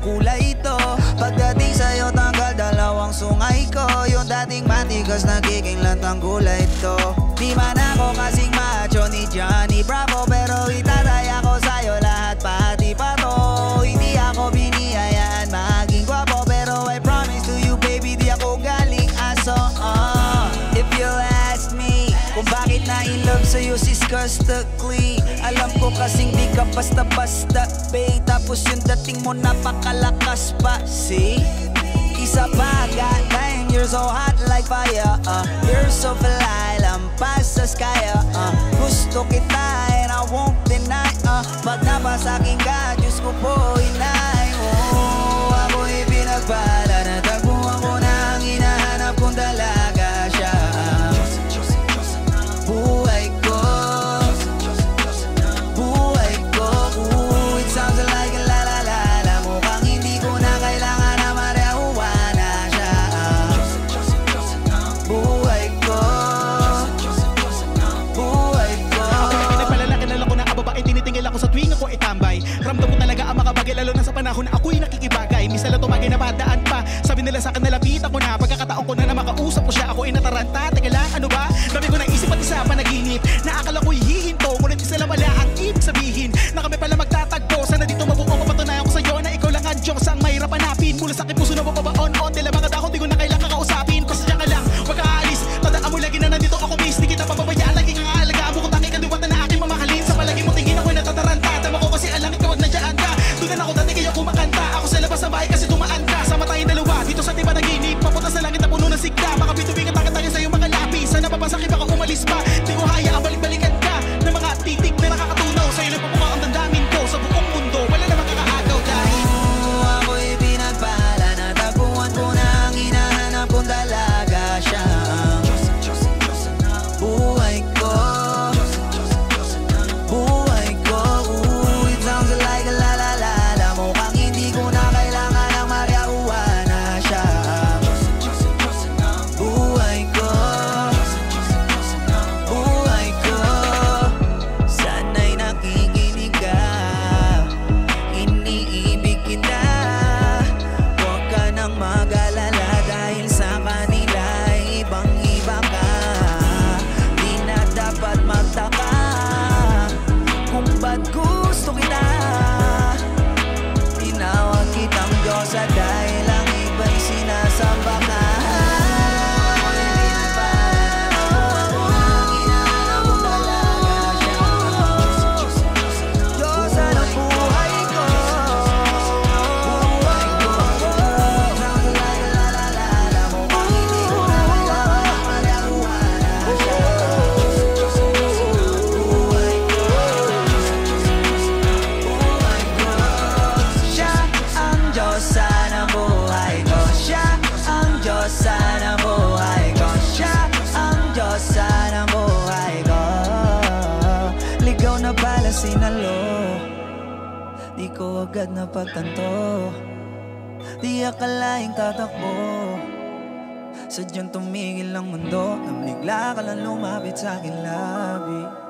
kulay ito. Pagdating sa'yo tanggal dalawang sungay ko. Yung dating matigas nagiging lantang kulay ito Di man ako kasing macho ni Johnny Bravo Pero itataya ko sa'yo lahat pati pa to. Hindi ako biniyayaan maging guwapo Pero I promise to you baby di ako galing aso. Uh, If you ask me kung bakit na in love sa'yo sis Custard Clean. Alam ko kasing basta-basta Babe, tapos yung dating mo napakalakas pa See? Isa pa, god damn, you're so hot like fire uh. You're so fly, lampas sa sky uh, uh. Gusto kita and I won't deny uh. Pag napasakin ka, Diyos ko bagay lalo na sa panahon na ako'y nakikibagay. Minsan lang tumagay na padaan pa. Sabi nila sa akin nalapitan ko na. Pagkakataon ko na na makausap ko siya Ako ay nataranta. Teka ano ba? Dami ko na na sinalo. Di ko agad napagtanto Di akalaing tatakbo. Sadyang tumigil ang mundo Nang bigla ka lang lumapit sa aking labi.